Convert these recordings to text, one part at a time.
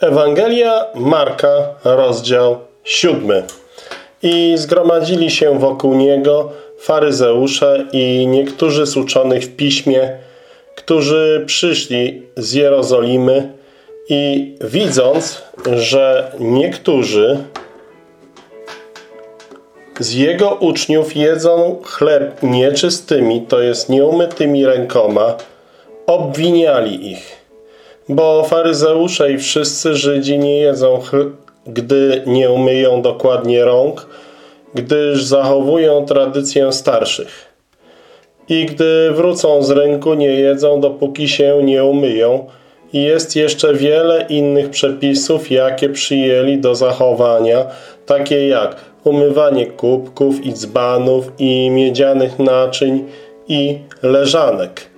Ewangelia Marka, rozdział siódmy. I zgromadzili się wokół niego faryzeusze i niektórzy z uczonych w piśmie, którzy przyszli z Jerozolimy i widząc, że niektórzy z jego uczniów jedzą chleb nieczystymi, to jest nieumytymi rękoma, obwiniali ich. Bo faryzeusze i wszyscy Żydzi nie jedzą, gdy nie umyją dokładnie rąk, gdyż zachowują tradycję starszych. I gdy wrócą z rynku, nie jedzą, dopóki się nie umyją. I jest jeszcze wiele innych przepisów, jakie przyjęli do zachowania, takie jak umywanie kubków i dzbanów i miedzianych naczyń i leżanek.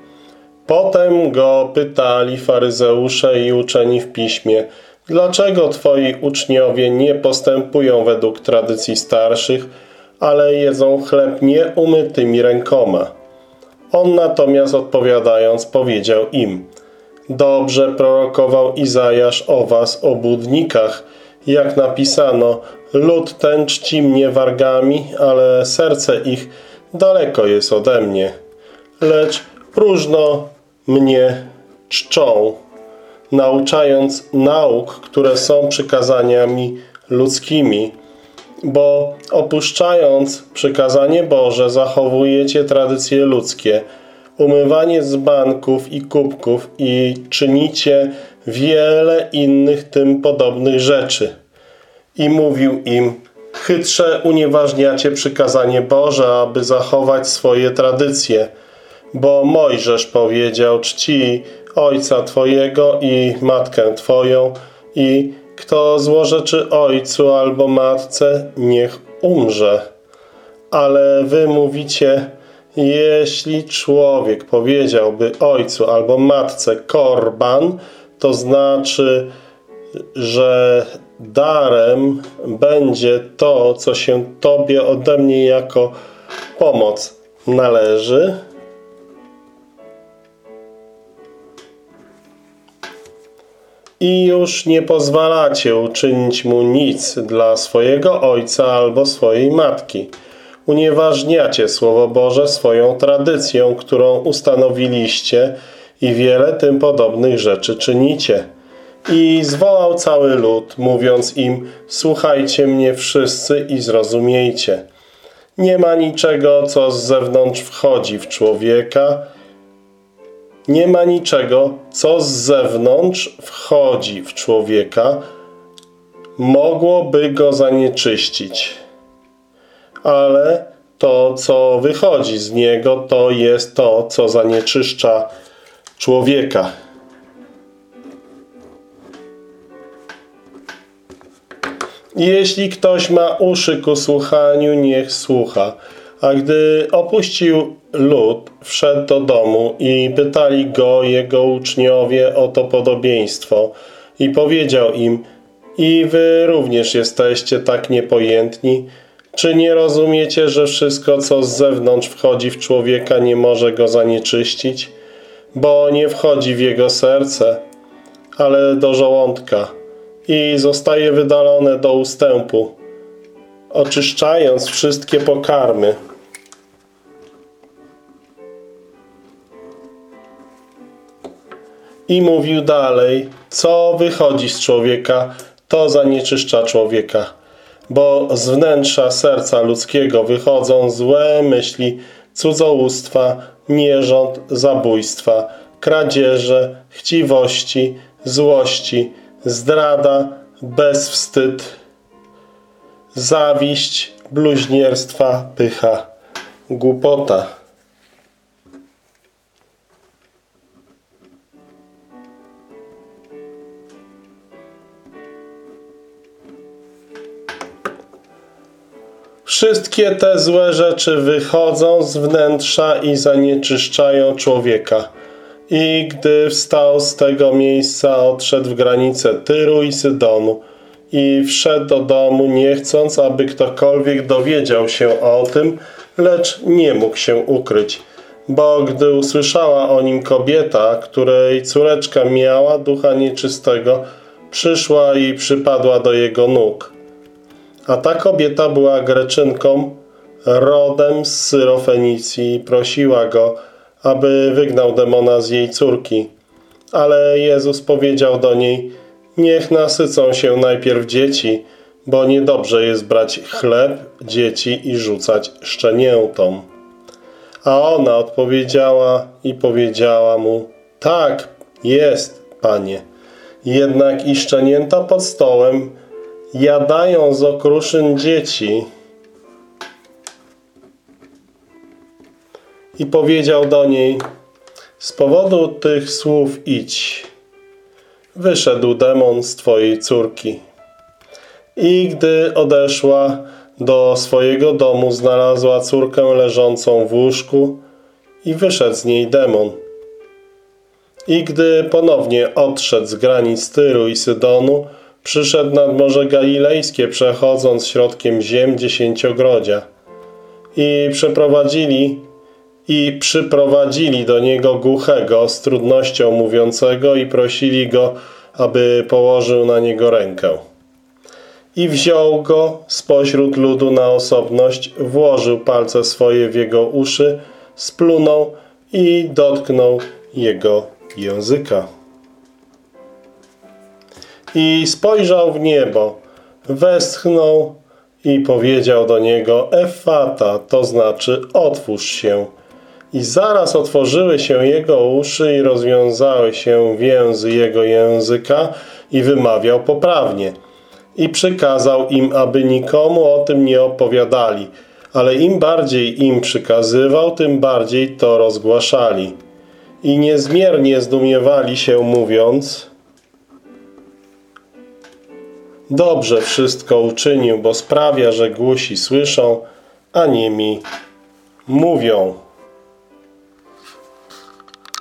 Potem go pytali faryzeusze i uczeni w piśmie, dlaczego twoi uczniowie nie postępują według tradycji starszych, ale jedzą chleb nieumytymi rękoma? On natomiast odpowiadając powiedział im, dobrze prorokował Izajasz o was, o budnikach, jak napisano, lud ten czci mnie wargami, ale serce ich daleko jest ode mnie. Lecz próżno mnie czczą, nauczając nauk, które są przykazaniami ludzkimi, bo opuszczając przykazanie Boże zachowujecie tradycje ludzkie, umywanie z banków i kubków i czynicie wiele innych tym podobnych rzeczy. I mówił im, chytrze unieważniacie przykazanie Boże, aby zachować swoje tradycje, bo Mojżesz powiedział, czci ojca twojego i matkę twoją i kto złorzeczy ojcu albo matce, niech umrze. Ale wy mówicie, jeśli człowiek powiedziałby ojcu albo matce korban, to znaczy, że darem będzie to, co się Tobie ode mnie jako pomoc należy, i już nie pozwalacie uczynić mu nic dla swojego ojca albo swojej matki. Unieważniacie Słowo Boże swoją tradycją, którą ustanowiliście i wiele tym podobnych rzeczy czynicie. I zwołał cały lud, mówiąc im, słuchajcie mnie wszyscy i zrozumiejcie. Nie ma niczego, co z zewnątrz wchodzi w człowieka, nie ma niczego, co z zewnątrz wchodzi w człowieka, mogłoby go zanieczyścić. Ale to, co wychodzi z niego, to jest to, co zanieczyszcza człowieka. Jeśli ktoś ma uszy ku słuchaniu, niech słucha. A gdy opuścił lud, wszedł do domu i pytali go jego uczniowie o to podobieństwo i powiedział im i wy również jesteście tak niepojętni, czy nie rozumiecie, że wszystko, co z zewnątrz wchodzi w człowieka, nie może go zanieczyścić? Bo nie wchodzi w jego serce, ale do żołądka i zostaje wydalone do ustępu, oczyszczając wszystkie pokarmy. I mówił dalej, co wychodzi z człowieka, to zanieczyszcza człowieka. Bo z wnętrza serca ludzkiego wychodzą złe myśli, cudzołóstwa, nierząd, zabójstwa, kradzieże, chciwości, złości, zdrada, bezwstyd, zawiść, bluźnierstwa, pycha, głupota. Wszystkie te złe rzeczy wychodzą z wnętrza i zanieczyszczają człowieka. I gdy wstał z tego miejsca, odszedł w granicę Tyru i Sydonu i wszedł do domu, nie chcąc, aby ktokolwiek dowiedział się o tym, lecz nie mógł się ukryć. Bo gdy usłyszała o nim kobieta, której córeczka miała ducha nieczystego, przyszła i przypadła do jego nóg. A ta kobieta była Greczynką, rodem z Syrofenicji i prosiła go, aby wygnał demona z jej córki. Ale Jezus powiedział do niej, niech nasycą się najpierw dzieci, bo niedobrze jest brać chleb dzieci i rzucać szczeniętom. A ona odpowiedziała i powiedziała mu, tak, jest, panie. Jednak i szczenięta pod stołem jadają z okruszyn dzieci. I powiedział do niej, z powodu tych słów idź. Wyszedł demon z twojej córki. I gdy odeszła do swojego domu, znalazła córkę leżącą w łóżku i wyszedł z niej demon. I gdy ponownie odszedł z granic Tyru i Sydonu, przyszedł nad Morze Galilejskie, przechodząc środkiem ziem dziesięciogrodzia. I przeprowadzili i przyprowadzili do niego głuchego z trudnością mówiącego i prosili go, aby położył na niego rękę. I wziął go spośród ludu na osobność, włożył palce swoje w jego uszy, splunął i dotknął jego języka. I spojrzał w niebo, westchnął i powiedział do niego Efata, to znaczy otwórz się. I zaraz otworzyły się jego uszy i rozwiązały się więzy jego języka i wymawiał poprawnie. I przykazał im, aby nikomu o tym nie opowiadali, ale im bardziej im przykazywał, tym bardziej to rozgłaszali. I niezmiernie zdumiewali się, mówiąc Dobrze wszystko uczynił, bo sprawia, że głusi słyszą, a nimi mówią.